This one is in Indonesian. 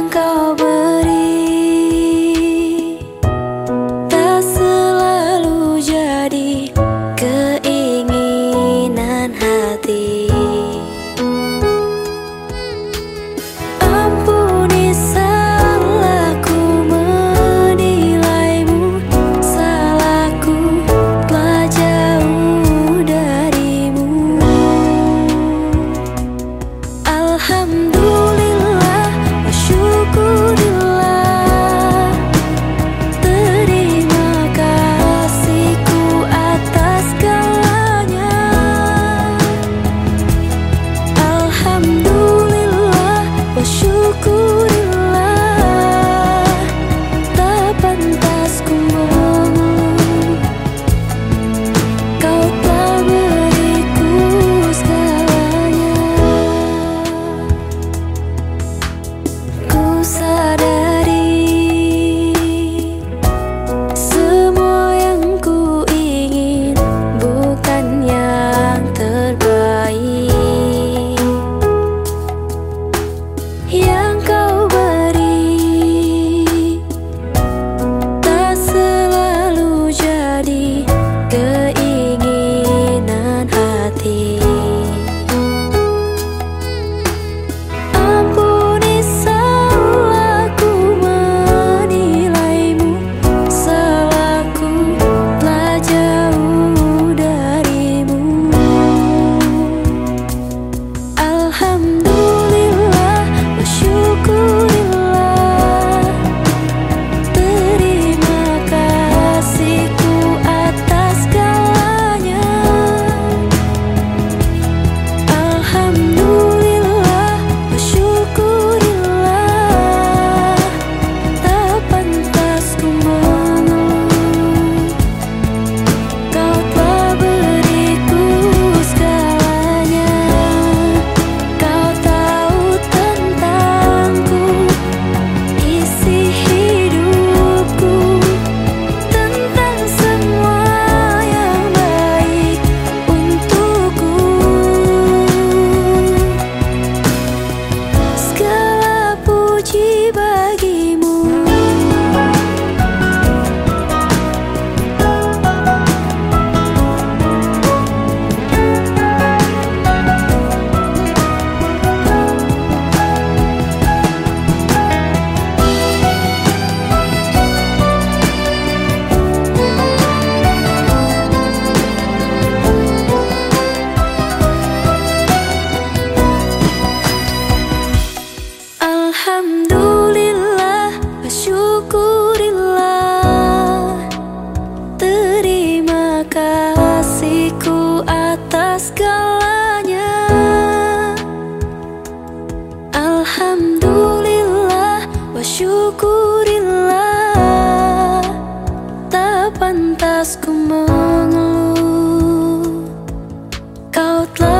yang kau beri tak selalu jadi keinginan hati. Ampuni salahku menilaimu, salahku telah darimu. Alhamdulillah. kasihku atas segalanya. Alhamdulillah wa syukurillah. Tak pantas ku mengeluh. Kau telah